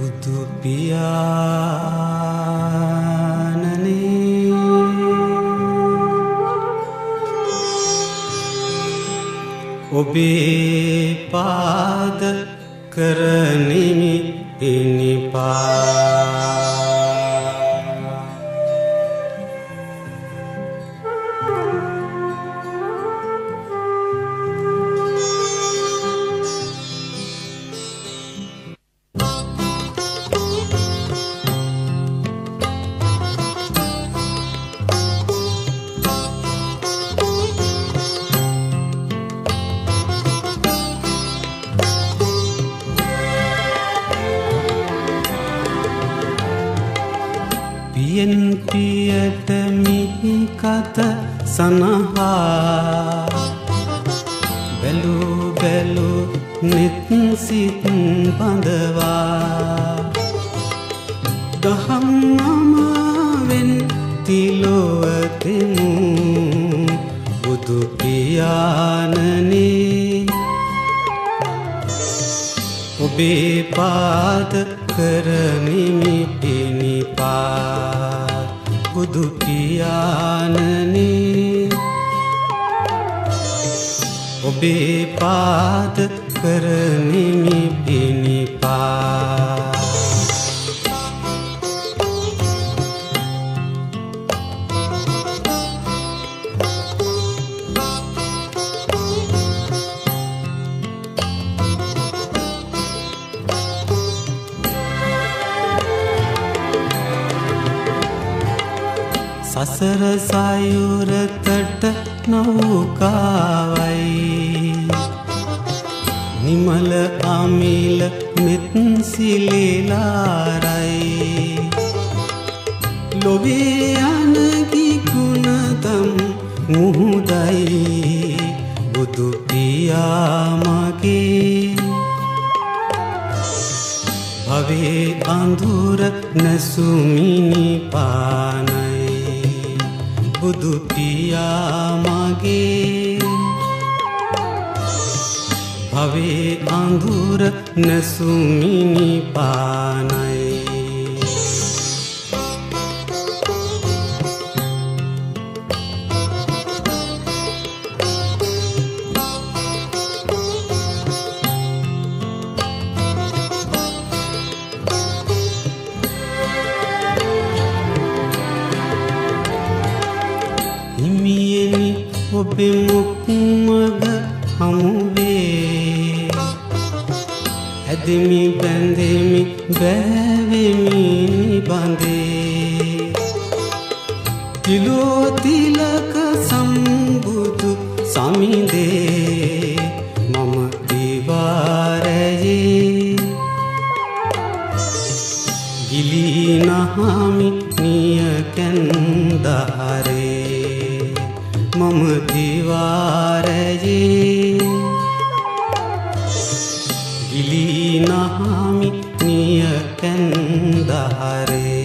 බුදු පියාණනේ. ඔබේ පාද කරනිමි පිණිපා පියෙන් පියට මිහි කත සනහා. බැලු බැලු නෙත් සිත් බඳවා. දහම් අමාවෙන් තිලොවතෙමු බුදු පියාණනේ ඔබේ පාද කරනිමි පිණිපා ुकीया विपादत्करणी पा සසර සයුරතට නෞකාවයි. නිමල අමිල මෙත් සිලිලාරයි. ලොවේ අනගි ගුණදම් මුහුදයි. බුදු පියාමගේ භවේ අඳුර නැසුමිනි පානයි බුදු පියාමගේ භවේ අඳුර නැසුමිනි පානයි ඔබේ මුක්මග හමුවේ? ඇදෙමි බැඳෙමි බෑවෙමි බඳේ තිලෝතිලක සම්බුදු සමිදේ මම දිවාරයේ. ගිලිනහමි मम दिवारये। दीवारलीनहामिति नियकन्दारे